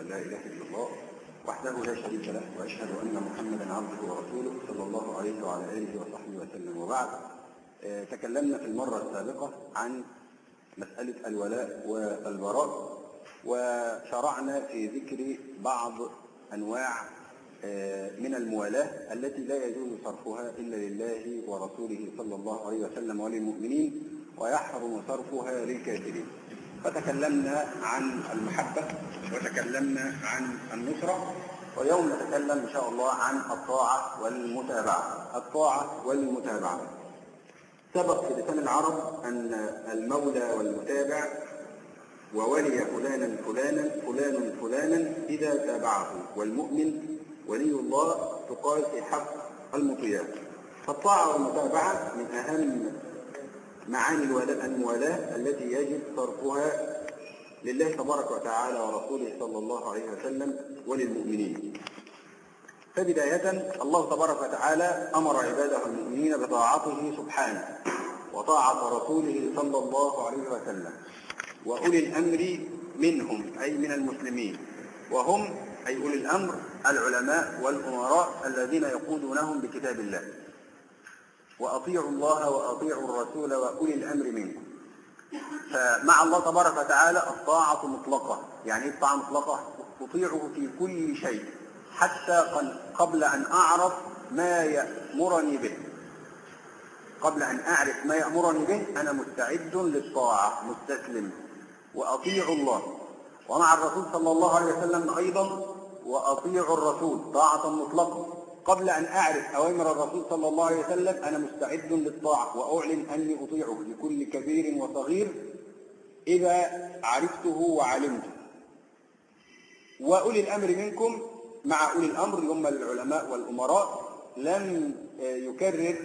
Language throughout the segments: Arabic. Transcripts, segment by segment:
أن لا إله إلا الله وحده لا شريك له وأشهد أن محمدا عبده ورسوله صلى الله عليه وعلى آله وصحبه وسلم وبعد. آه، تكلمنا في المرة السابقة عن مسألة الولاء والبراء وشرعنا في ذكر بعض أنواع آه، من الموالاة التي لا يجوز صرفها إلا لله ورسوله صلى الله عليه وسلم وللمؤمنين ويحرم صرفها للكافرين. فتكلمنا عن المحبة وتكلمنا عن النصرة واليوم نتكلم إن شاء الله عن الطاعة والمتابعة. الطاعة والمتابعة. سبق في لسان العرب أن المولى والمتابع وولي فلانا فلانا فلان فلانا إذا تابعه والمؤمن ولي الله تقال في حق المطيع. فالطاعة والمتابعة من أهم معاني الولاء الموالاة التي يجب صرفها لله تبارك وتعالى ورسوله صلى الله عليه وسلم وللمؤمنين. فبداية الله تبارك وتعالى أمر عباده المؤمنين بطاعته سبحانه وطاعة رسوله صلى الله عليه وسلم. وأولي الأمر منهم أي من المسلمين. وهم أي أولي الأمر العلماء والأمراء الذين يقودونهم بكتاب الله. وأطيعوا الله وأطيعوا الرسول وأولي الأمر منكم. فمع الله تبارك وتعالى الطاعة مطلقة. يعني إيه الطاعة مطلقة؟ تطيعه في كل شيء. حتى قبل أن أعرف ما يأمرني به. قبل أن أعرف ما يأمرني به أنا مستعد للطاعة مستسلم. وأطيع الله. ومع الرسول صلى الله عليه وسلم أيضا وأطيع الرسول. طاعة مطلقة. قبل أن أعرف أوامر الرسول صلى الله عليه وسلم أنا مستعد للطاعة وأعلن أني أطيعه لكل كبير وصغير إذا عرفته وعلمته. وأولي الأمر منكم مع أولي الأمر هم العلماء والأمراء لم يكرر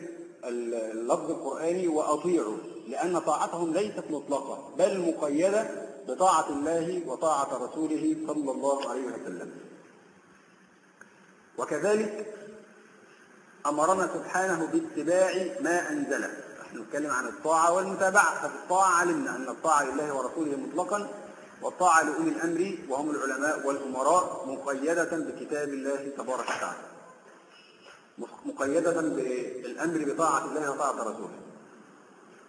اللفظ القرآني وأطيعوا لأن طاعتهم ليست مطلقة بل مقيدة بطاعة الله وطاعة رسوله صلى الله عليه وسلم. وكذلك أمرنا سبحانه باتباع ما أنزله نحن نتكلم عن الطاعة والمتابعة. ففي الطاعة علمنا أن الطاعة لله ورسوله مطلقا والطاعة لأولي الأمر وهم العلماء والأمراء مقيدة بكتاب الله تبارك وتعالى. مقيدة بالأمر بطاعة الله وطاعة رسوله.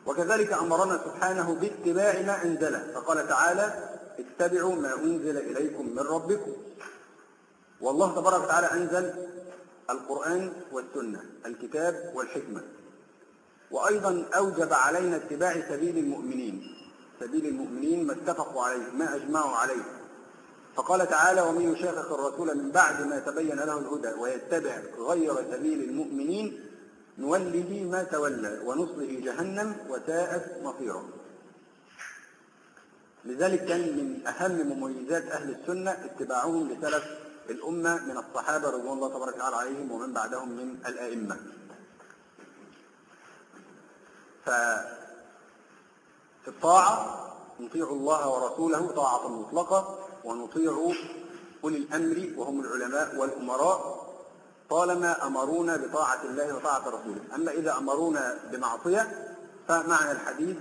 وكذلك أمرنا سبحانه باتباع ما أنزله فقال تعالى اتبعوا ما أنزل إليكم من ربكم. والله تبارك وتعالى أنزل القرآن والسنة الكتاب والحكمة. وأيضا أوجب علينا اتباع سبيل المؤمنين سبيل المؤمنين ما اتفقوا عليه ما أجمعوا عليه. فقال تعالى ومن يشاقق الرسول من بعد ما تبين له الهدى ويتبع غير سبيل المؤمنين نوله ما تولى ونصله جهنم وساءت مصيره. لذلك كان من أهم مميزات أهل السنة اتباعهم لسلف الأمة من الصحابة رضوان الله تبارك وتعالى عليهم ومن بعدهم من الأئمة. ففي الطاعة نطيع الله ورسوله طاعة مطلقة ونطيع أولي الأمر وهم العلماء والأمراء طالما أمرونا بطاعة الله وطاعة رسوله. أما إذا أمرونا بمعصية فمعنى الحديث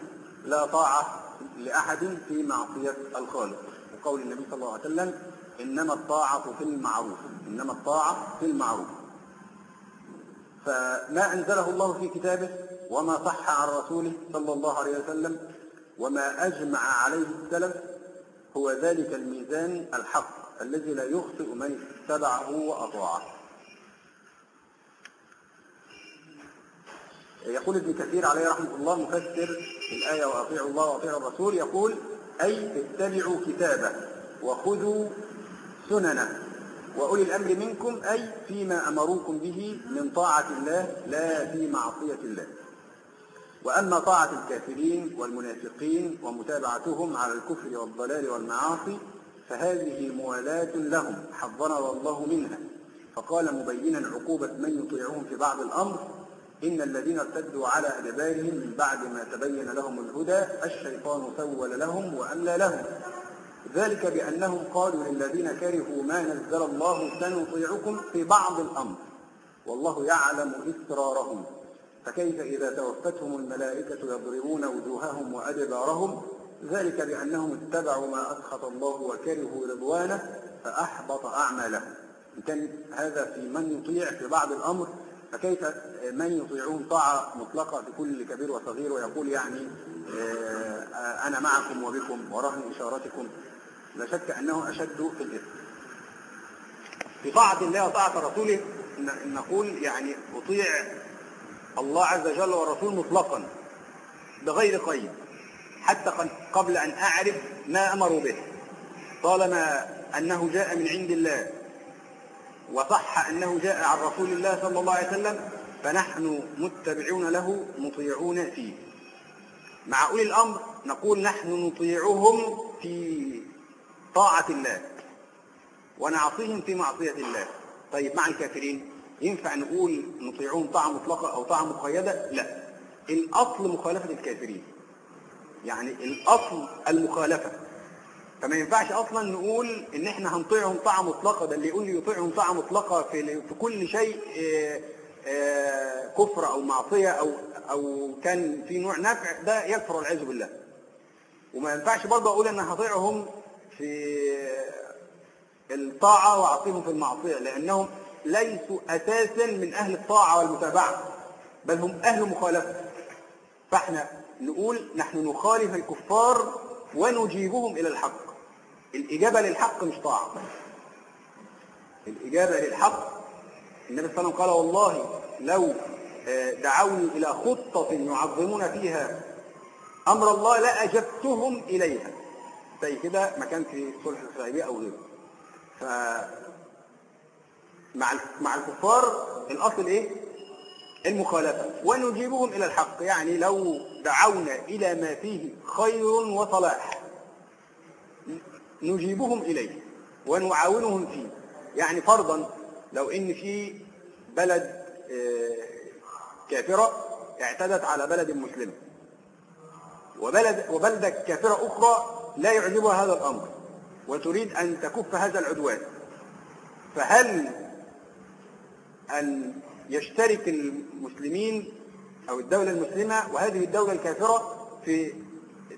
لا طاعة لأحد في معصية الخالق. وقول النبي صلى الله عليه وسلم إنما الطاعة في المعروف. إنما الطاعة في المعروف. فما أنزله الله في كتابه وما صح عن رسوله صلى الله عليه وسلم وما أجمع عليه السلف هو ذلك الميزان الحق الذي لا يخطئ من اتبعه وأطاعه. يقول ابن كثير عليه رحمة الله مفسر الآية وأطيعوا الله وأطيعوا الرسول يقول أي اتبعوا كتابه وخذوا سننه وأولي الأمر منكم أي فيما أمروكم به من طاعة الله لا في معصية الله. وأما طاعة الكافرين والمنافقين ومتابعتهم على الكفر والضلال والمعاصي فهذه موالاة لهم حذرنا الله منها. فقال مبينا عقوبة من يطيعهم في بعض الأمر إن الذين ارتدوا على أدبارهم من بعد ما تبين لهم الهدى الشيطان سول لهم وأملى لهم. ذلك بأنهم قالوا للذين كرهوا ما نزل الله سنطيعكم في بعض الأمر. والله يعلم إسرارهم. فكيف إذا توفتهم الملائكة يضربون وجوههم وأدبارهم؟ ذلك بأنهم اتبعوا ما أسخط الله وكرهوا رضوانه فأحبط أعمالهم إن كان هذا في من يطيع في بعض الأمر. فكيف من يطيعون طاعة مطلقة في كل كبير وصغير ويقول يعني آه، أنا معكم وبكم ورهن إشارتكم. لا شك أنه أشد في الإثم. في طاعة الله وطاعة رسوله نقول يعني أطيع الله عز وجل والرسول مطلقا بغير قيد حتى قبل أن أعرف ما أمروا به. طالما أنه جاء من عند الله وصح أنه جاء عن رسول الله صلى الله عليه وسلم فنحن متبعون له مطيعون فيه. مع أولي الأمر نقول نحن نطيعهم في طاعة الله. ونعصيهم في معصية الله. طيب مع الكافرين ينفع نقول نطيعهم طاعة مطلقة أو طاعة مقيدة؟ لا. الأصل مخالفة الكافرين يعني الأصل المخالفة. فما ينفعش أصلا نقول إن إحنا هنطيعهم طاعة مطلقة ده اللي يقول لي يطيعهم طاعة مطلقة في في كل شيء آه، آه، كفر أو معصية أو أو كان في نوع نفع ده يكفر والعياذ بالله. وما ينفعش برضه أقول إن هطيعهم في الطاعة واعصيهم في المعصية لأنهم ليسوا أساسا من أهل الطاعة والمتابعة بل هم أهل مخالفة. فإحنا نقول نحن نخالف الكفار ونجيبهم إلى الحق. الإجابة للحق مش طاعة. الإجابة للحق النبي صلى الله عليه وسلم قال والله لو آه، دعوني إلى خطة يعظمون فيها أمر الله لأجبتهم إليها. زي كده ما كان في صلح الحديبيه أو غيره. ف مع مع الكفار الأصل إيه؟ المخالفة. ونجيبهم إلى الحق. يعني لو دعونا إلى ما فيه خير وصلاح نجيبهم إليه ونعاونهم فيه. يعني فرضا لو إن في بلد آه، كافرة اعتدت على بلد مسلم وبلد وبلدة كافرة أخرى لا يعجبها هذا الأمر وتريد أن تكف هذا العدوان فهل أن يشترك المسلمين أو الدولة المسلمة وهذه الدولة الكافرة في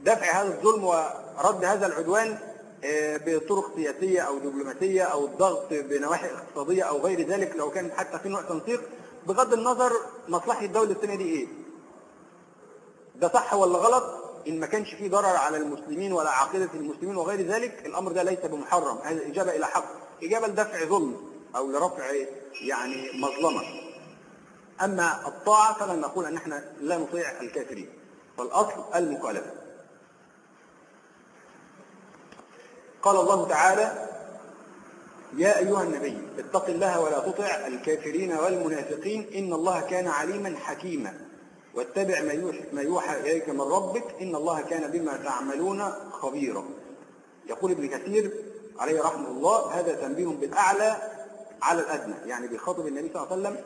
دفع هذا الظلم ورد هذا العدوان آه، بطرق سياسية أو دبلوماسية أو الضغط بنواحي اقتصادية أو غير ذلك لو كان حتى في نوع تنسيق بغض النظر مصلحة الدولة الثانية دي إيه؟ ده صح ولا غلط؟ إن ما كانش فيه ضرر على المسلمين ولا عقيدة المسلمين وغير ذلك الأمر ده ليس بمحرم. هذه إجابة إلى حق. إجابة لدفع ظلم أو لرفع يعني مظلمة. أما الطاعة فلن نقول أن إحنا لا نطيع الكافرين. فالأصل المخالفة. قال الله تعالى يا أيها النبي اتق الله ولا تطع الكافرين والمنافقين إن الله كان عليما حكيما. واتبع ما يوحى, إليك من ربك إن الله كان بما تعملون خبيرا. يقول ابن كثير عليه رحمه الله هذا تنبيه بالأعلى على الأدنى يعني بيخاطب النبي صلى الله عليه وسلم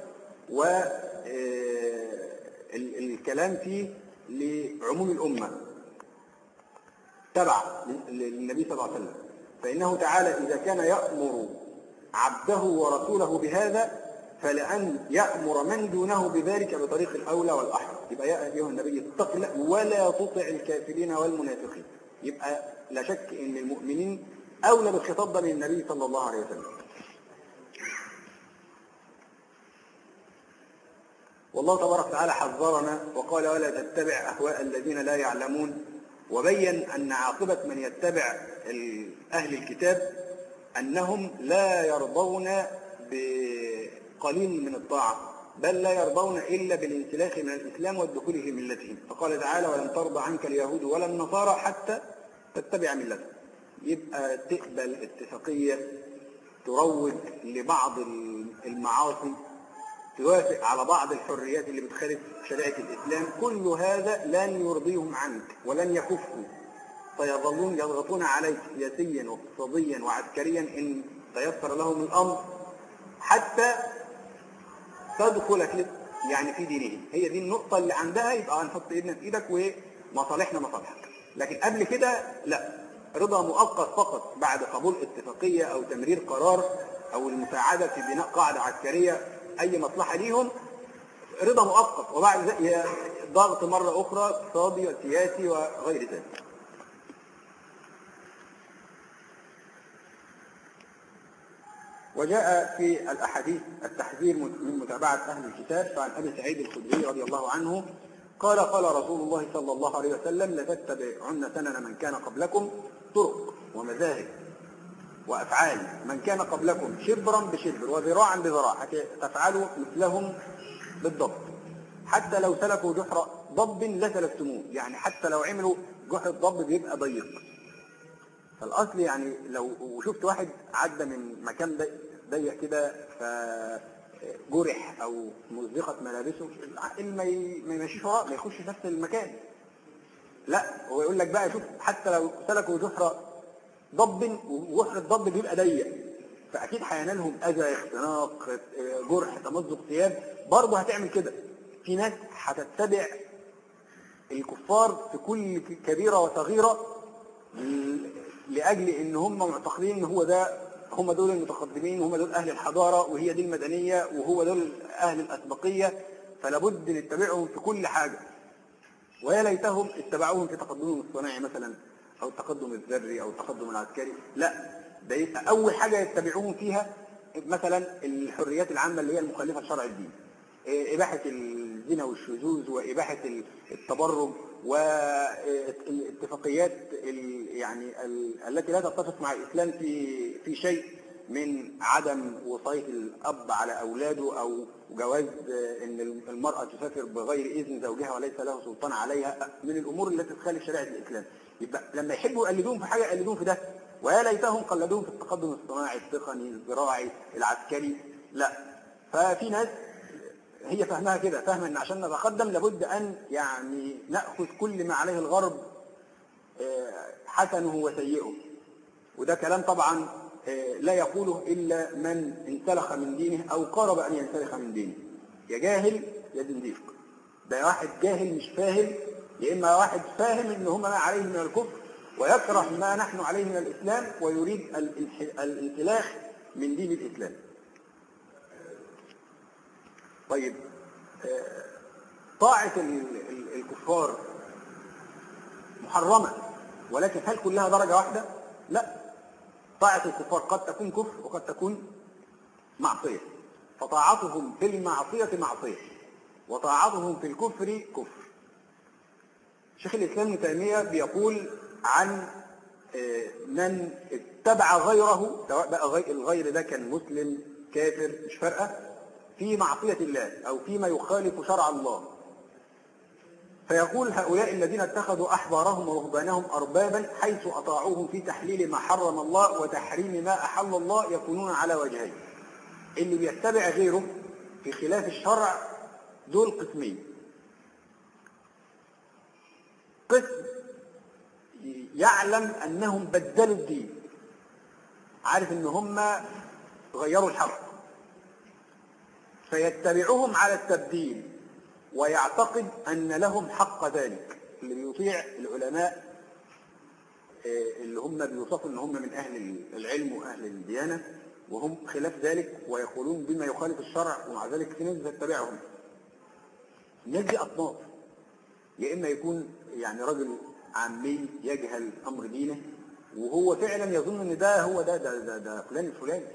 والكلام فيه لعموم الأمة. تبع للنبي صلى الله عليه وسلم. فإنه تعالى إذا كان يأمر عبده ورسوله بهذا فلأن يأمر من دونه بذلك بطريق الأولى والأحرى. يبقى يا أيها النبي اتق الله ولا تطع الكافرين والمنافقين. يبقى لا شك أن المؤمنين أولى بالخطاب ده من النبي صلى الله عليه وسلم. والله تبارك وتعالى حذرنا وقال ولا تتبع أهواء الذين لا يعلمون. وبين أن عاقبة من يتبع أهل الكتاب أنهم لا يرضون بقليل من الطاعة بل لا يرضون إلا بالانسلاخ من الإسلام والدخول في ملتهم. فقال تعالى ولن ترضى عنك اليهود ولا النصارى حتى تتبع ملتهم يبقى تقبل اتفاقية تروج لبعض المعاصي توافق على بعض الحريات اللي بتخالف شريعة الإسلام. كل هذا لن يرضيهم عنك ولن يكفوا فيظلون يضغطون عليك سياسيا واقتصاديا وعسكريا إن تيسر لهم الأمر حتى تدخل في يعني في دينهم. هي دي النقطة اللي عندها يبقى هنحط إيدنا في إيدك ومصالحنا مصالحك. لكن قبل كده لا. رضا مؤقت فقط بعد قبول اتفاقية أو تمرير قرار أو المساعدة في بناء قاعدة عسكرية أي مصلحة ليهم رضا مؤقت. وبعد ضغط مرة أخرى اقتصادي وسياسي وغير ذلك. وجاء في الأحاديث التحذير من متابعة أهل الكتاب فعن أبي سعيد الخدري رضي الله عنه قال قال رسول الله صلى الله عليه وسلم لتتبعن سنن من كان قبلكم طرق ومذاهب وأفعال من كان قبلكم شبرا بشبر وذراعا بذراع حتى تفعلوا مثلهم بالضبط. حتى لو سلكوا جحر ضب لسلكتموه. يعني حتى لو عملوا جحر الضب بيبقى ضيق. فالأصل يعني لو شفت واحد عدى من مكان ضيق كده فجرح أو مزقت ملابسه العقل ما يمشيش وراه ما يخش نفس المكان. لا هو يقول لك بقى شوف حتى لو سلكوا جحر ضب وجحر الضب بيبقى ضيق فأكيد هينالهم أذى اختناق جرح تمزق ثياب. برضه هتعمل كده. في ناس هتتبع الكفار في كل كبيرة وصغيرة لأجل إن هم معتقدين إن هو ده هم دول المتقدمين وهم دول أهل الحضارة وهي دي المدنية وهو دول أهل الأسبقية فلابد نتبعهم في كل حاجة. ويا ليتهم اتبعوهم في تقدمهم الصناعي مثلا أو التقدم الذري أو التقدم العسكري. لا ده أول حاجة يتبعوهم فيها مثلا الحريات العامة اللي هي المخالفة لشرع الدين. إباحة الزنا والشذوذ وإباحة التبرج. والاتفاقيات يعني التي لا تتفق مع الإسلام في في شيء من عدم وصاية الأب على أولاده أو جواز أن المرأة تسافر بغير إذن زوجها وليس له سلطان عليها من الأمور التي تخالف شريعة الإسلام. يبقى لما يحبوا يقلدوهم في حاجة يقلدوهم في ده. ويا ليتهم قلدوهم في التقدم الصناعي التقني الزراعي العسكري. لا. ففي ناس هي فهمها كده فاهمة إن عشان نتقدم لابد أن يعني نأخذ كل ما عليه الغرب حسنه وسيئه. وده كلام طبعا لا يقوله إلا من انسلخ من دينه أو قارب أن ينسلخ من دينه. يا جاهل يا زنديق. ده واحد جاهل مش فاهم يا إما واحد فاهم إن هم ما عليه من الكفر ويكره ما نحن عليه من الإسلام ويريد الانسلاخ من دين الإسلام. طيب طاعة الكفار محرمة ولكن هل كلها درجة واحدة؟ لا. طاعة الكفار قد تكون كفر وقد تكون معصية. فطاعتهم في المعصية معصية وطاعتهم في الكفر كفر. شيخ الإسلام ابن تيمية بيقول عن من اتبع غيره سواء بقى الغير ده كان مسلم كافر مش فارقة. في معصية الله أو فيما يخالف شرع الله. فيقول هؤلاء الذين اتخذوا أحبارهم ورهبانهم أربابا حيث أطاعوهم في تحليل ما حرم الله وتحريم ما أحل الله يكونون على وجهين. اللي بيتبع غيره في خلاف الشرع دول قسمين. قسم يعلم أنهم بدلوا الدين. عارف إن هم غيروا الحق. فيتبعهم على التبديل ويعتقد أن لهم حق ذلك. اللي بيطيع العلماء اللي هم بيوصفوا إن هم من أهل العلم وأهل الديانة وهم خلاف ذلك ويقولون بما يخالف الشرع ومع ذلك في ناس بتتبعهم. الناس دي أصناف يا إما يكون يعني رجل عامي يجهل أمر دينه وهو فعلا يظن إن ده هو ده ده ده, ده فلان الفلاني.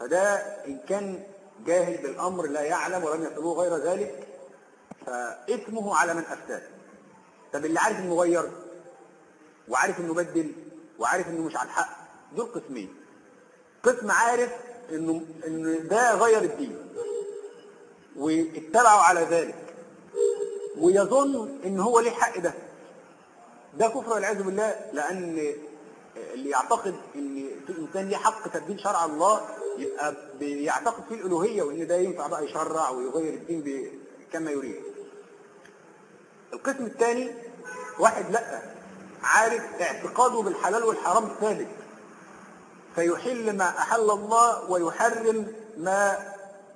فده إن كان جاهل بالأمر لا يعلم ولم يطلبه غير ذلك فإثمه على من أفتاه. طب اللي عارف إنه غير وعارف إنه بدل وعارف إنه مش على الحق دول قسمين. قسم عارف إنه إن ده غير الدين واتبعوا على ذلك ويظن إن هو ليه حق ده. ده كفر والعياذ بالله لأن اللي يعتقد إن في إنسان ليه حق تبديل شرع الله يبقى بيعتقد فيه الألوهية وإن ده ينفع بقى يشرع ويغير الدين كما يريد. القسم الثاني واحد لأ عارف اعتقاده بالحلال والحرام ثابت. فيحل ما أحل الله ويحرم ما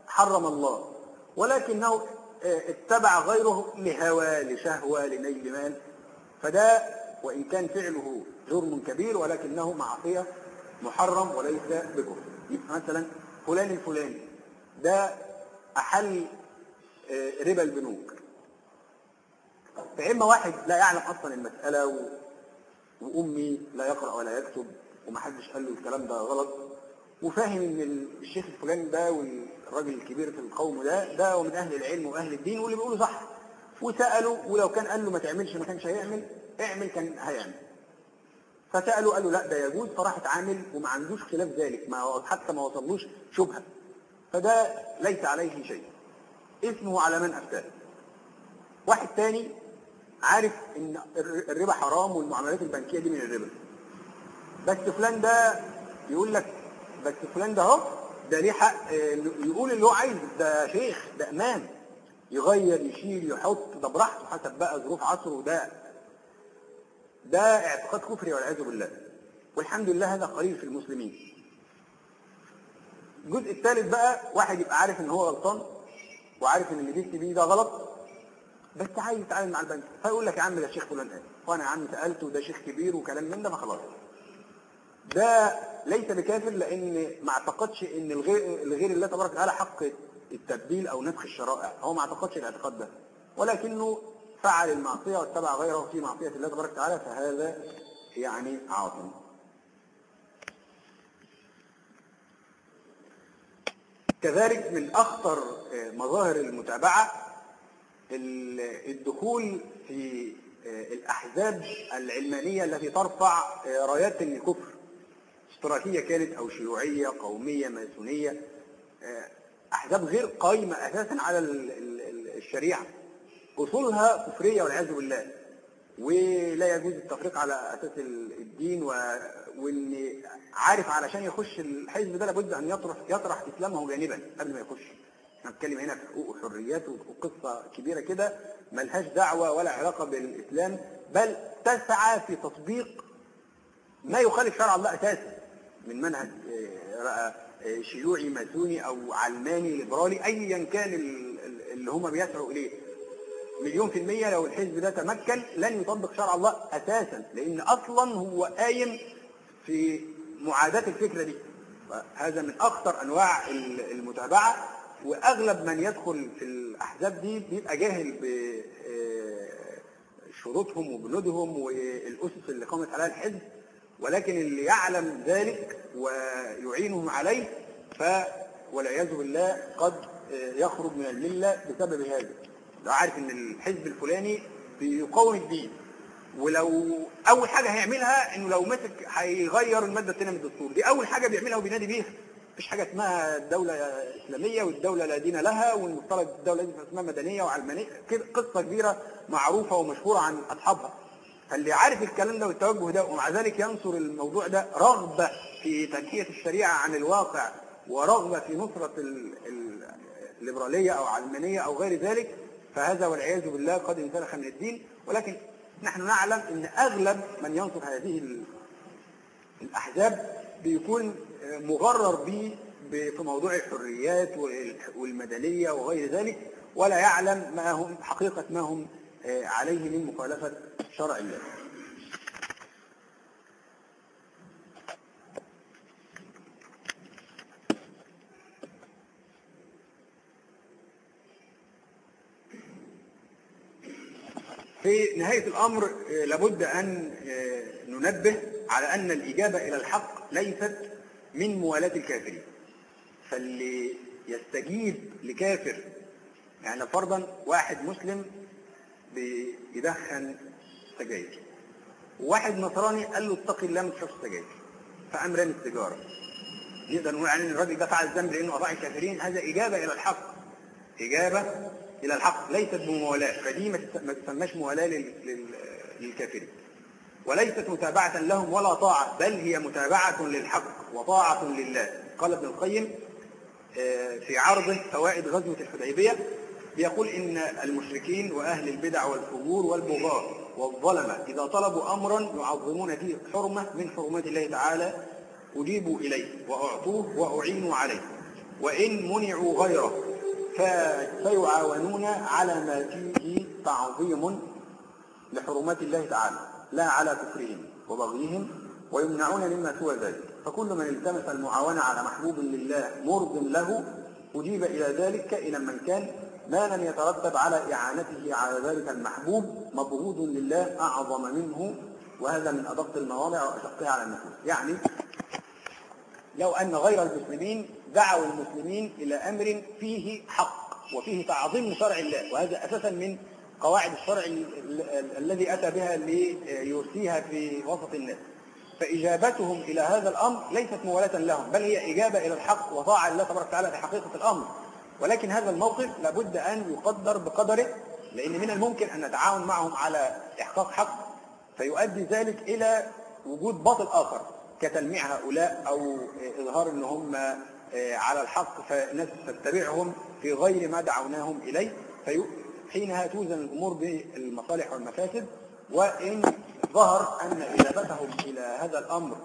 حرم الله. ولكنه اتبع غيره لهوى لشهوة لنيل مال. فده وإن كان فعله جرم كبير ولكنه معصية محرم وليس يبقى مثلا فلان الفلاني. ده أحل ربا البنوك. فإما واحد لا يعلم أصلا المسألة و... وأمي لا يقرأ ولا يكتب ومحدش قال له الكلام ده غلط وفاهم إن الشيخ الفلاني ده والراجل الكبير في القوم ده ده ومن أهل العلم وأهل الدين واللي بيقوله صح. وسأله ولو كان قال له ما تعملش ما كانش هيعمل اعمل كان هيعمل. فساله قال له لا ده يجوز. فراح اتعامل وما عندوش خلاف ذلك ما حتى ما وصلوش شبهة. فده ليس عليه شيء. اسمه على من افتاه واحد تاني عارف إن الربا حرام والمعاملات البنكية دي من الربا. بس فلان ده يقول لك بس فلان ده أهو ده ليه حق يقول اللي هو عايزه. ده شيخ ده إمام. يغير يشيل يحط. ده براحته حسب بقى ظروف عصره. ده ده اعتقاد كفري والعياذ بالله. والحمد لله هذا قليل في المسلمين. الجزء الثالث بقى واحد يبقى عارف إن هو غلطان وعارف إن اللي بيكتب بيه ده غلط بس عايز يتعامل مع البنك. فيقول لك يا عم ده شيخ فلان قال. وأنا يا عم سألته وده شيخ كبير وكلام من ده فخلاص ده ليس بكافر لأن ما اعتقدش إن الغير الغير الله تبارك وتعالى حق التبديل أو نسخ الشرائع. هو ما اعتقدش الاعتقاد ده. ولكنه فعل المعصية واتبع غيره في معصية الله تبارك وتعالى فهذا يعني عاصم كذلك من أخطر مظاهر المتابعة الدخول في الأحزاب العلمانية التي ترفع رايات الكفر. اشتراكيه كانت أو شيوعية قومية ماسونيه أحزاب غير قائمه أساسا على الشريعة. أصولها كفرية والعياذ بالله ولا يجوز التفريق على أساس الدين و... وإن عارف علشان يخش الحزب ده لابد أن يطرح يطرح إسلامه جانبا قبل ما يخش. إحنا بنتكلم هنا في حقوق وحريات وقصة كبيرة كده ملهاش دعوة ولا علاقة بالإسلام بل تسعى في تطبيق ما يخالف شرع الله أساسا من منهج شيوعي ماسوني أو علماني ليبرالي ايا كان اللي هم بيسعوا إليه. مليون في المية لو الحزب ده تمكن لن يطبق شرع الله أساسا لأن أصلا هو قايم في معاداة الفكرة دي. هذا من أخطر أنواع المتابعة. وأغلب من يدخل في الأحزاب دي بيبقى جاهل بشروطهم وبنودهم والأسس اللي قامت عليها الحزب. ولكن اللي يعلم ذلك ويعينهم عليه ف والعياذ بالله قد يخرج من الملة بسبب هذا. عارف إن الحزب الفلاني بيقوم الدين ولو أول حاجة هيعملها إنه لو مسك هيغير المادة الثانية من الدستور. دي أول حاجة بيعملها وبينادي بيها. مفيش حاجة اسمها الدولة إسلامية والدولة لا دين لها والمفترض الدولة دي اسمها مدنية وعلمانية. كده قصة كبيرة معروفة ومشهورة عن أصحابها. فاللي عارف الكلام ده والتوجه ده ومع ذلك ينصر الموضوع ده رغبة في تنحيه الشريعة عن الواقع ورغبة في نصرة الليبرالية أو علمانية أو غير ذلك فهذا والعياذ بالله قد انسلخ من الدين ولكن نحن نعلم إن أغلب من ينصر هذه الأحزاب بيكون مغرر به في موضوع الحريات والمدنيه وغير ذلك ولا يعلم ما هم حقيقة ما هم عليه من مخالفة شرع الله. في نهاية الأمر لابد أن ننبه على أن الإجابة إلى الحق ليست من موالاة الكافرين. فاللي يستجيب لكافر يعني فرضا واحد مسلم بيدخن سجاير وواحد نصراني قال له اتقي الله ما تشربش سجاير فقام رامي السيجاره نقدر نقول عن الراجل ده فعل الذنب لأنه اطاع الكافرين هذا إجابة إلى الحق. إجابة إلى الحق ليست بموالاه. فدي ما تسماش موالاه للكافرين وليست متابعة لهم ولا طاعة بل هي متابعة للحق وطاعة لله. قال ابن القيم في عرضه فوائد غزوة الحديبية يقول إن المشركين وأهل البدع والفجور والبغاة والظلمة إذا طلبوا أمرا يعظمون فيه حرمة من حرمات الله تعالى أجيبوا إليه وأعطوه وأعينوا عليه. وإن منعوا غيره فيعاونون على ما فيه تعظيم لحرمات الله تعالى لا على كفرهم وبغيهم ويمنعون مما سوى ذلك. فكل من التمس المعاونة على محبوب لله مرض له أجيب إلى ذلك كائنا من كان ما لم يترتب على إعانته على ذلك المحبوب مبغوض لله أعظم منه وهذا من أدق المواضع وأشقها على النفوس. يعني لو أن غير المسلمين دعوا المسلمين إلى أمر فيه حق وفيه تعظيم لشرع الله وهذا أساسا من قواعد الشرع الذي أتى بها ليرسيها في وسط الناس. فإجابتهم إلى هذا الأمر ليست موالاة لهم بل هي إجابة إلى الحق وطاعة لله تبارك وتعالى في حقيقة الأمر. ولكن هذا الموقف لابد أن يقدر بقدره لأن من الممكن أن نتعاون معهم على إحقاق حق فيؤدي ذلك إلى وجود باطل آخر. كتلميع هؤلاء أو إظهار أن هم آه، على الحق فالناس تتبعهم في غير ما دعوناهم إليه حينها توزن الأمور بالمصالح والمفاسد. وإن ظهر أن إجابتهم إلى هذا الأمر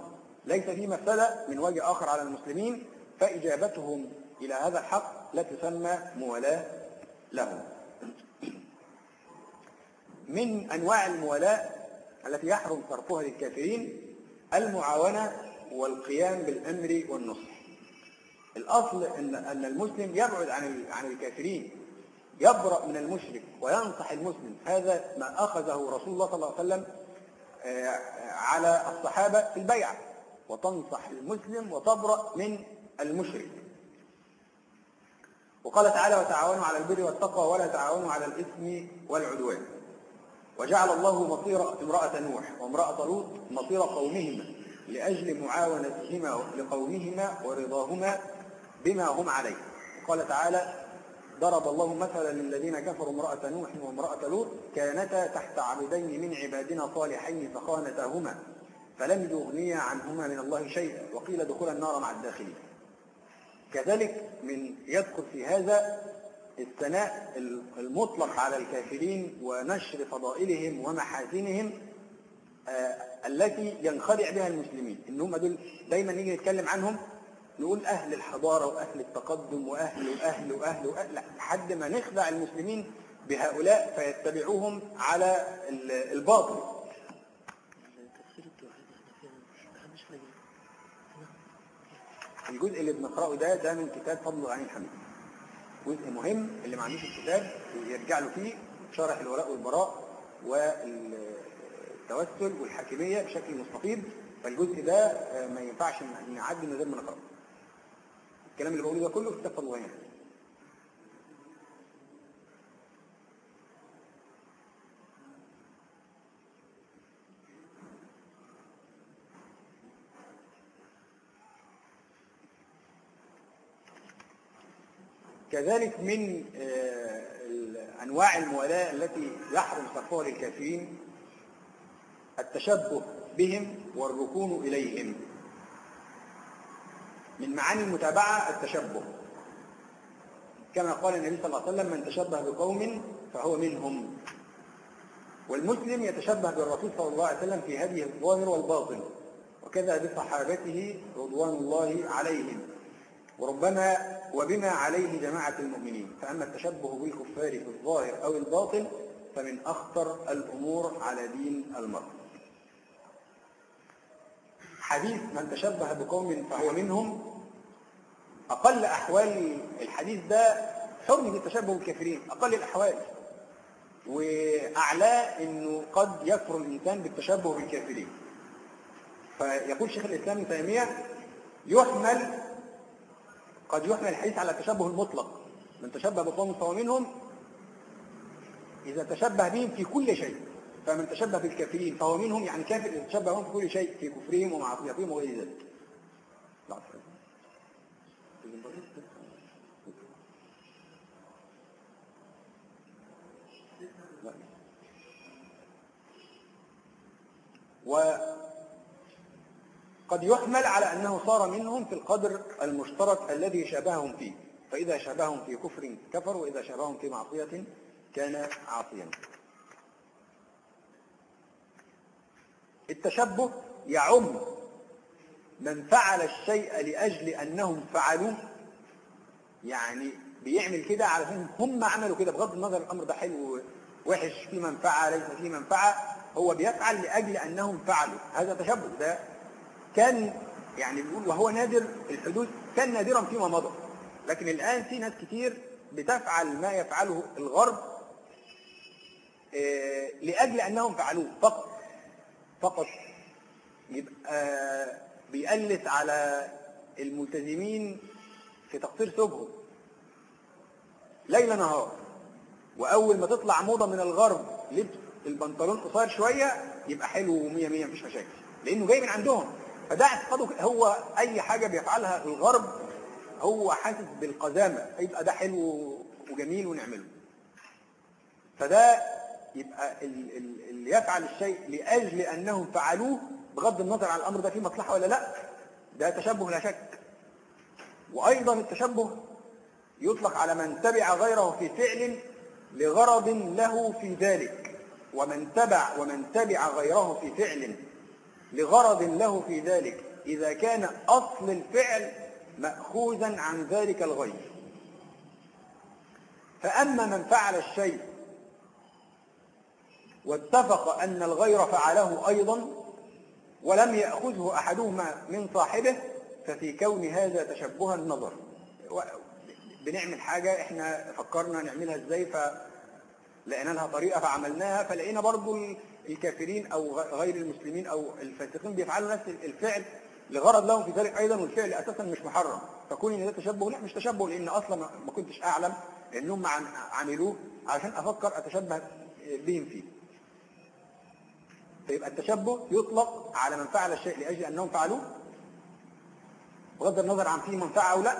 ليس فيه مفسدة من وجه آخر على المسلمين فإجابتهم إلى هذا الحق لا تسمى موالاة لهم. من أنواع الموالاة التي يحرم صرفها للكافرين المعاونة والقيام بالأمر والنصح. الأصل أن أن المسلم يبعد عن عن الكافرين يبرأ من المشرك وينصح المسلم. هذا ما أخذه رسول الله صلى الله عليه وسلم آه، على الصحابة في البيعة. وتنصح المسلم وتبرأ من المشرك. وقال تعالى وتعاونوا على البر والتقوى ولا تعاونوا على الإثم والعدوان. وجعل الله مصير امرأة نوح وامرأة لوط مصير قومهما لأجل معاونتهما لقومهما ورضاهما بما هم عليه. وقال تعالى ضرب الله مثلا للذين كفروا امرأة نوح وامرأة لوط كانتا تحت عبدين من عبادنا صالحين فخانتاهما فلم يغنيا عنهما من الله شيئا. وقيل دخول النار مع الداخلين. كذلك من يدخل في هذا الثناء المطلق على الكافرين ونشر فضائلهم ومحاسنهم آه، التي ينخدع بها المسلمين. إن هم دول دايما نيجي نتكلم عنهم نقول أهل الحضارة وأهل التقدم وأهل وأهل وأهل وأهل لحد ما نخدع المسلمين بهؤلاء فيتبعوهم على الباطل. الجزء اللي بنقرأه ده ده من كتاب فضل الغني الحميد جزء مهم اللي ما عندوش الكتاب يرجع له فيه شرح الولاء والبراء والتوسل والحاكمية بشكل مستفيض فالجزء ده آه، ما ينفعش نعدي من غير ما نقرأه. الكلام اللي بقوله ده كله في كتاب فضل الغني كذلك من آه، أنواع الموالاة التي يحرم صرفها للكافرين التشبه بهم والركون إليهم. من معاني المتابعة التشبه. كما قال النبي صلى الله عليه وسلم من تشبه بقوم فهو منهم. والمسلم يتشبه بالرسول صلى الله عليه وسلم في هذه الظاهر والباطن وكذا بصحابته رضوان الله عليهم. وربما وبما عليه جماعة المؤمنين فأما التشبه بالكفار في الظاهر أو الباطن فمن أخطر الأمور على دين المرء. حديث من تشبه بقوم فهو منهم أقل أحوال الحديث ده حرمة التشبه بالكافرين أقل الأحوال. وأعلاه أنه قد يكفر الإنسان بالتشبه بالكافرين. فيقول شيخ الإسلام ابن تيمية يحمل قد يحمل الحديث على التشبه المطلق. من تشبه بقوم فهو منهم إذا تشبه بهم في كل شيء. فمن تشبه بالكافرين فهو منهم يعني كافر إذا تشبه بهم في كل شيء في كفرهم ومعصيتهم وغير ذلك. و قد يحمل على أنه صار منهم في القدر المشترك الذي شابههم فيه. فإذا شابههم في كفر كفر وإذا شابههم في معصية كان عاصيا. التشبه يعم من فعل الشيء لأجل أنهم فعلوه. يعني بيعمل كده علشان هم عملوا كده بغض النظر الأمر ده حلو وحش في منفعة ليس في منفعة هو بيفعل لأجل أنهم فعلوا. هذا تشبه ده كان يعني بيقول وهو نادر الحدوث كان نادرا فيما مضى. لكن الآن في ناس كتير بتفعل ما يفعله الغرب آه، لأجل أنهم فعلوه فقط. فقط. يبقى بيألس على الملتزمين في تقصير ثوبهم ليل نهار. وأول ما تطلع موضة من الغرب لبس البنطلون قصير شوية يبقى حلو ومية مية مفيش مشاكل. لأنه جاي من عندهم. فده اعتقاده هو أي حاجة بيفعلها الغرب هو حاسس بالقزامه يبقى ده حلو وجميل ونعمله. فده يبقى ال- ال- اللي يفعل الشيء لأجل أنهم فعلوه بغض النظر عن الأمر ده فيه مصلحة ولا لأ ده تشبه لا شك. وأيضا التشبه يطلق على من تبع غيره في فعل لغرض له في ذلك. ومن تبع ومن تبع غيره في فعل لغرض له في ذلك إذا كان أصل الفعل مأخوذا عن ذلك الغير. فأما من فعل الشيء واتفق أن الغير فعله أيضا ولم يأخذه أحدهما من صاحبه ففي كون هذا تشبها نظر و- بنعمل حاجة إحنا فكرنا نعملها إزاي فلقينا لها طريقة فعملناها فلقينا برضو الكافرين غ- غير المسلمين أو الفاسقين بيفعلوا نفس الفعل لغرض لهم في ذلك أيضا والفعل أساسا مش محرم. فكون إن ده تشبه لا مش تشبه لأن أصلا ما كنتش أعلم إنهم عم- عملوه عشان أفكر أتشبه بهم فيه. فيبقى التشبه يطلق على من فعل الشيء لأجل أنهم فعلوه. بغض النظر عن فيه منفعه أو لا.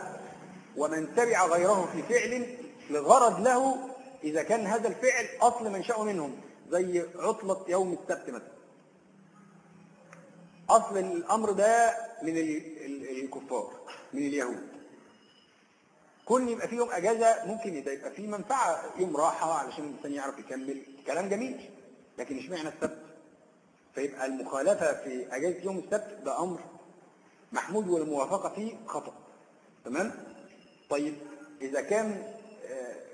ومن تبع غيره في فعل لغرض له إذا كان هذا الفعل أصل منشأه منهم. زي عطلة يوم السبت مثلا. أصل الأمر ده من ال- ال- الكفار من اليهود. كل يبقى فيه يوم أجازة ممكن يبقى فيه منفعة يوم راحة علشان الإنسان يعرف يكمل. كلام جميل لكن اشمعنى السبت. فيبقى المخالفة في أجازة يوم السبت ده أمر محمود والموافقه فيه خطأ. تمام؟ طيب إذا كان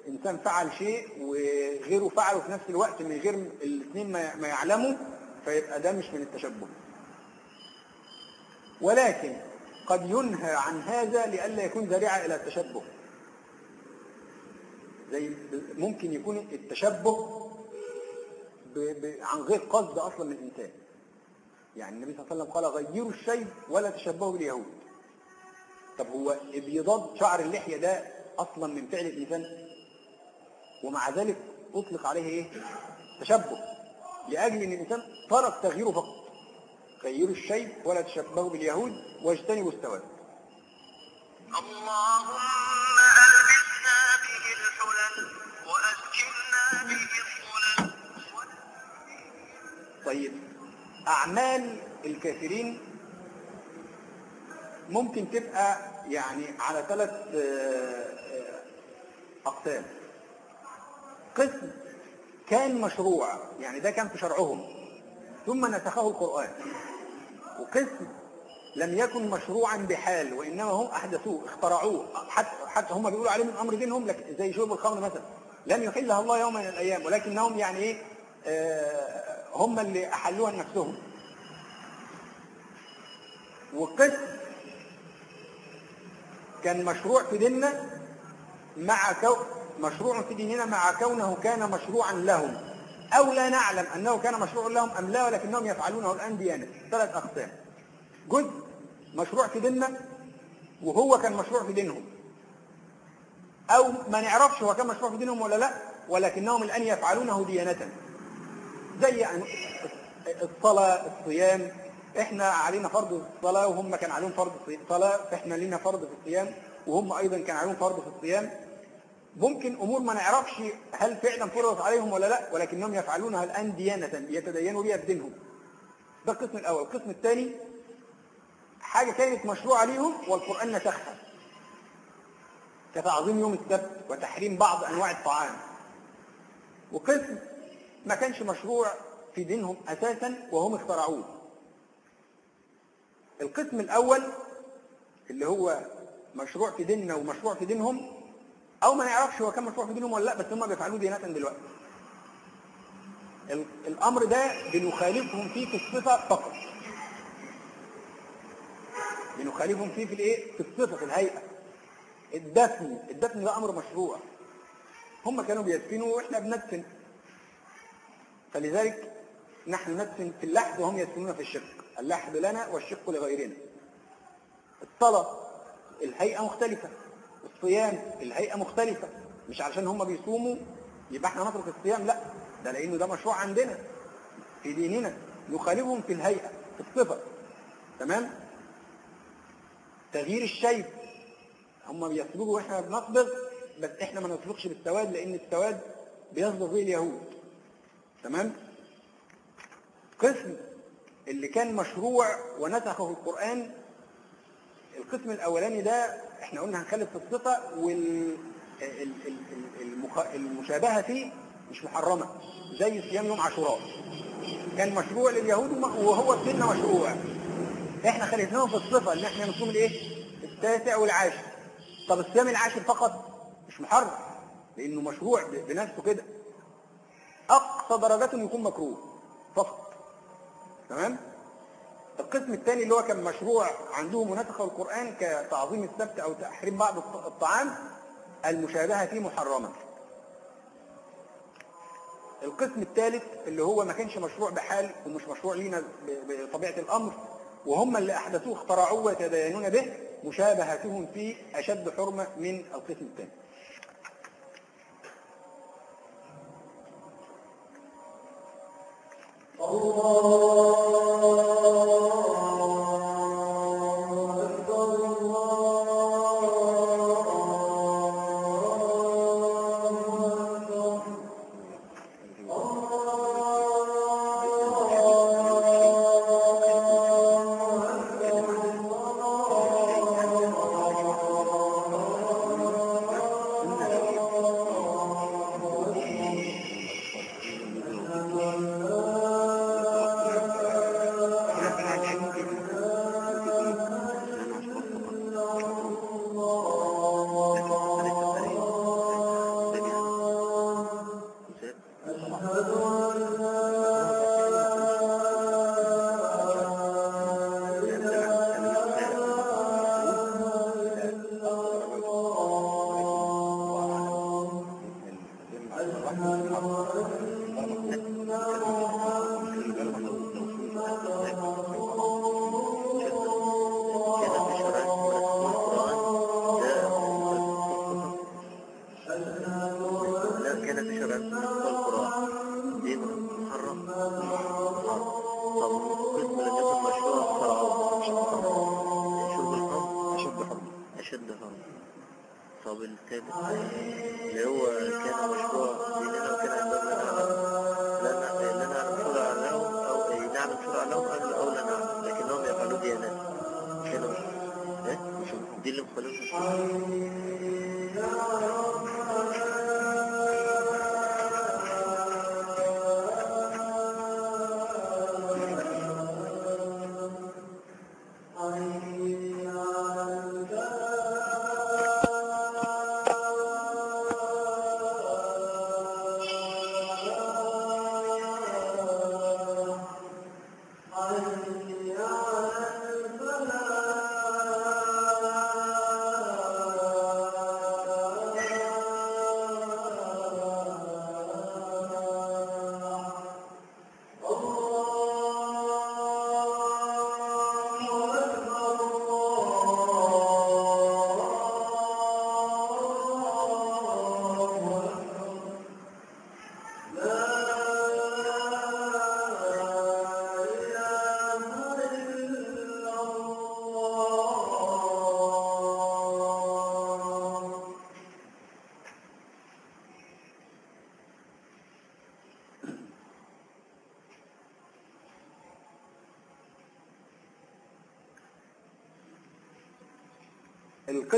إنسان فعل شيء وغيره فعله في نفس الوقت من غير الاثنين ما يعلموا فيبقى ده مش من التشبه. ولكن قد ينهى عن هذا لئلا يكون ذريعة إلى التشبه. زي ممكن يكون التشبه ب... ب... عن غير قصد أصلا من الإنسان. يعني النبي صلى الله عليه وسلم قال غيروا الشيء ولا تشبهوا باليهود. طب هو ابيضاد شعر اللحية ده أصلا من فعل الإنسان؟ ومع ذلك أطلق عليه إيه؟ تشبه. لأجل أن الإنسان ترك تغييره فقط. غيروا الشيء ولا تشبهوا باليهود واجتنبوا السواد. اللهم ألبسنا به الحلل وأسكننا به الظلل طيب أعمال الكافرين ممكن تبقى يعني على ثلاث آه، آه، أقسام. قسم كان مشروع يعني ده كان في شرعهم. ثم نسخه القرآن. وقسم لم يكن مشروعا بحال وإنما هم أحدثوه اخترعوه. حتى, حتى هم بيقولوا عليه من أمر دينهم لكن زي شرب الخمر مثلا. لم يحلها الله يوم من الأيام ولكنهم يعني إيه هم اللي أحلوها لنفسهم. وقسم كان مشروع في ديننا مع مشروع في ديننا مع كونه كان مشروعا لهم. أو لا نعلم أنه كان مشروع لهم أم لا ولكنهم يفعلونه الآن ديانة. ثلاث أقسام. جزء مشروع في ديننا وهو كان مشروع في دينهم. أو ما نعرفش هو كان مشروع في دينهم ولا لا ولكنهم الآن يفعلونه ديانة. زي الصلاة الصيام. إحنا علينا فرض الصلاة وهم كان عليهم فرض الصلاة فاحنا لينا فرض في الصيام وهم أيضا كان عليهم فرض في الصيام. ممكن أمور ما نعرفش هل فعلا فرضت عليهم ولا لا ولكنهم يفعلونها الآن ديانة يتدينوا بها بدينهم. ده القسم الأول. القسم الثاني حاجة كانت مشروعة ليهم والقرآن نسخها. كتعظيم يوم السبت وتحريم بعض أنواع الطعام. وقسم ما كانش مشروع في دينهم أساسا وهم اخترعوه. القسم الأول اللي هو مشروع في ديننا ومشروع في دينهم أو ما نعرفش هو كان مشروع في دينهم ولا لأ بس هم بيفعلوه ديانة دلوقتي. ال- الأمر ده بنخالفهم فيه في الصفة فقط. بنخالفهم فيه في الإيه؟ في الصفة في الهيئة. الدفن الدفن ده أمر مشروع. هم كانوا بيدفنوا وإحنا بندفن. فلذلك نحن ندفن في اللحد وهم يدفنون في الشق اللحد لنا والشق لغيرنا. الصلاة الهيئة مختلفة. الصيام الهيئة مختلفة. مش علشان هم بيصوموا يبقى إحنا نترك الصيام لا. ده لأنه ده مشروع عندنا في ديننا نخالفهم في الهيئة في الصفة. تمام؟ تغيير الشيب هم بيسبقوا وإحنا بنصبغ بس إحنا ما نصبغش بالسواد لأن السواد بيصبغ به اليهود. تمام؟ قسم اللي كان مشروع ونسخه القرآن القسم الأولاني ده إحنا قلنا هنخالف في الصفة والمشابهة فيه مش محرمة زي صيام يوم عاشوراء. كان مشروع لليهود وهو ديننا مشروع. إحنا خالفناهم في الصفة إن إحنا نصوم الإيه؟ التاسع والعاشر. طب الصيام العاشر فقط مش محرم لأنه مشروع بنفسه كده. أقصى درجاته إنه يكون مكروه فقط. تمام؟ القسم الثاني اللي هو كان مشروع عندهم ونسخه القرآن كتعظيم السبت أو تحريم بعض الط- الطعام المشابهة فيه محرمة. القسم الثالث اللي هو ما كانش مشروع بحال ومش مشروع لينا بطبيعة الأمر وهم اللي أحدثوه اخترعوه ويتدينون به مشابهتهم فيه أشد حرمة من القسم الثاني. لا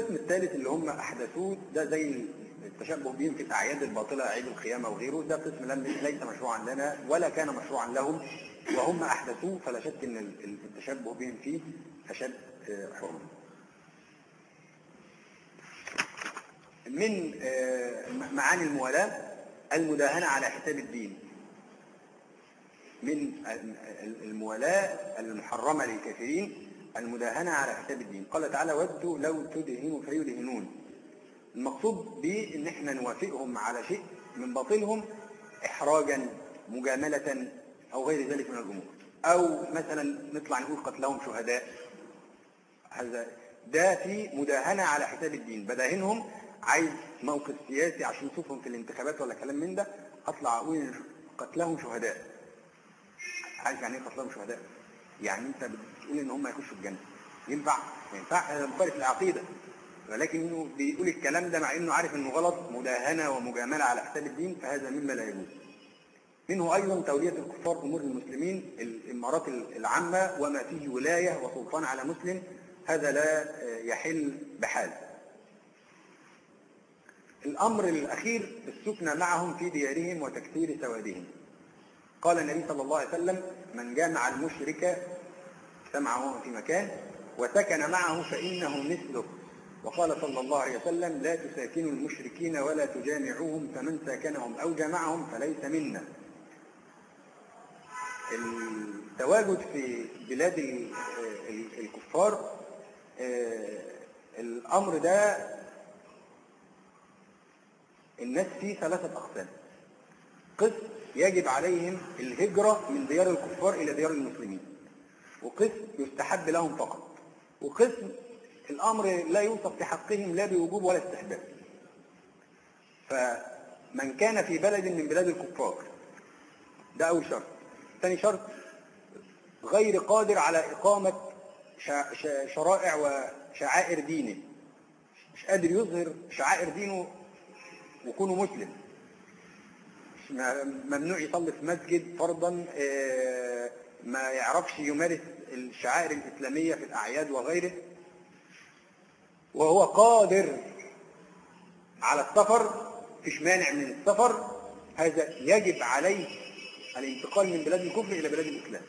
القسم الثالث اللي هم أحدثوه ده زي التشبه بهم في الاعياد الباطلة عيد القيامة وغيره ده قسم لم ليس مشروعا لنا ولا كان مشروعا لهم وهم أحدثوه فلا شك إن ال- ال- التشبه بهم فيه أشد آه، حرمة. من آه، معاني الموالاة المداهنة على حساب الدين. من ال- ال- الموالاة المحرمة للكافرين المداهنة على حساب الدين. قال تعالى ودوا لو تدهنوا فيدهنون. المقصود به إن إحنا نوافقهم على شيء من باطلهم احراجا مجاملة أو غير ذلك من الأمور. أو مثلا نطلع نقول قتلهم شهداء. هذا ده في مداهنة على حساب الدين. بداهنهم عايز موقف سياسي عشان يشوفهم في الانتخابات ولا كلام من ده أطلع أقول قتلهم شهداء. عارف يعني إيه قتلهم شهداء؟ يعني انت بتقول ان هم يخشوا الجنة ينفع؟ ما ينفعش هذا مخالف العقيده ولكنه بيقول الكلام ده مع إنه عارف إنه غلط مداهنة ومجاملة على حساب الدين فهذا مما لا يجوز. منه أيضا تولية الكفار أمور المسلمين الإمارات العامة وما فيه ولاية وسلطان على مسلم هذا لا يحل بحال. الأمر الأخير السكنى معهم في ديارهم وتكثير سوادهم. قال النبي صلى الله عليه وسلم من جامع المشرك سمعه في مكان وسكن معه فإنه مثله. وقال صلى الله عليه وسلم لا تساكنوا المشركين ولا تجامعوهم فمن ساكنهم أو جمعهم فليس منا. التواجد في بلاد ال- ال- الكفار آه، الأمر ده الناس فيه ثلاثة أقسام. قسم يجب عليهم الهجرة من ديار الكفار إلى ديار المسلمين. وقسم يستحب لهم فقط. وقسم الأمر لا يوصف في حقهم لا بوجوب ولا استحباب. فمن كان في بلد من بلاد الكفار ده أول شرط. ثاني شرط غير قادر على إقامة شرائع وشعائر دينه. مش قادر يظهر شعائر دينه وكونه مسلم. ممنوع يصلي في مسجد فرضا آه، ما يعرفش يمارس الشعائر الإسلامية في الأعياد وغيره. وهو قادر على السفر فيش مانع من السفر. هذا يجب عليه الانتقال من بلاد الكفر إلى بلاد الإسلام.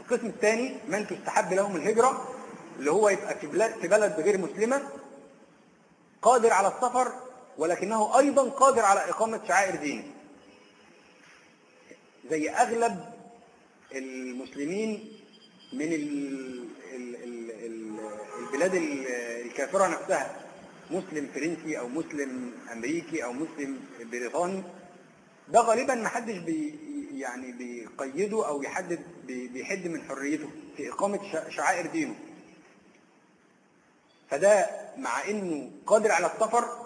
القسم الثاني من تستحب لهم الهجرة اللي هو يبقى في بلاد في بلد غير مسلمة قادر على السفر ولكنه أيضا قادر على إقامة شعائر دينه. زي أغلب المسلمين من ال- ال- ال- ال- البلاد ال- الكافرة نفسها. مسلم فرنسي أو مسلم أمريكي أو مسلم بريطاني. ده غالبا ما حدش بي يعني بيقيده أو يحدد بي- بيحد من حريته في إقامة شع- شعائر دينه. فده مع إنه قادر على السفر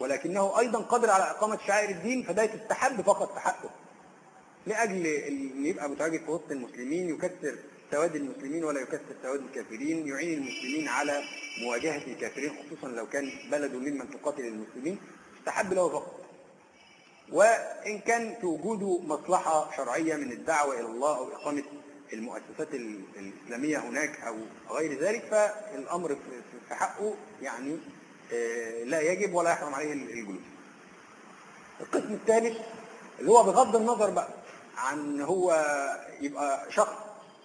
ولكنه أيضا قادر على إقامة شعائر الدين فده تستحب فقط في حقه. لأجل أن يبقى متواجد في وسط المسلمين يكسر سواد المسلمين ولا يكسر سواد الكافرين يعين المسلمين على مواجهة الكافرين خصوصا لو كان بلده ممن تقاتل المسلمين. يستحب له فقط. وإن كان في وجوده مصلحة شرعية من الدعوة إلى الله أو إقامة المؤسسات ال- الإسلامية هناك أو غير ذلك فالأمر في- حقه يعني لا يجب ولا يحرم عليه ال- الجلوس. القسم الثالث اللي هو بغض النظر بقى عن هو يبقى شخص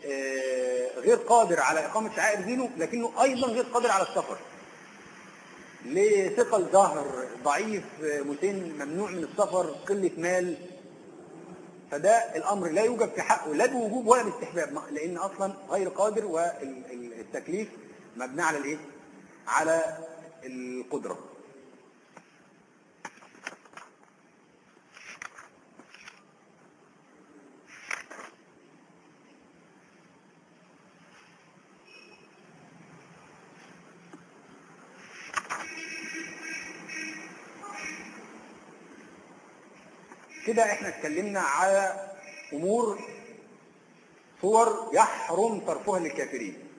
آه، غير قادر على إقامة شعائر دينه لكنه أيضا غير قادر على السفر. لثقل ظهر ضعيف مسن ممنوع من السفر قلة مال فده الأمر لا يوجد في حقه لا بوجوب ولا باستحباب لأن أصلا غير قادر والتكليف مبني على الإيه؟ على القدرة. كده إحنا اتكلمنا على أمور صور يحرم صرفها للكافرين.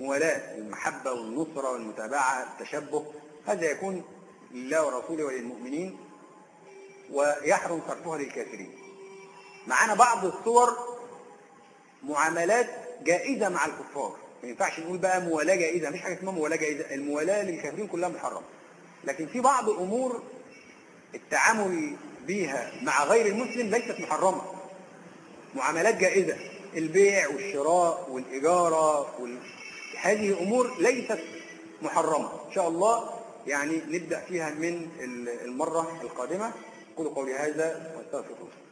موالاة المحبة والنصرة والمتابعة التشبه هذا يكون لله ورسوله وللمؤمنين ويحرم صرفها للكافرين. معانا بعض الصور معاملات جائزة مع الكفار. ما ينفعش نقول بقى موالاة جائزة مفيش حاجة اسمها موالاة جائزة. الموالاة للكافرين كلها محرمة. لكن في بعض أمور التعامل بيها مع غير المسلم ليست محرمة. معاملات جائزة. البيع والشراء والإجارة وال... هذه أمور ليست محرمة. إن شاء الله يعني نبدأ فيها من المرة القادمة. قولوا قولي هذا وأستغفر الله.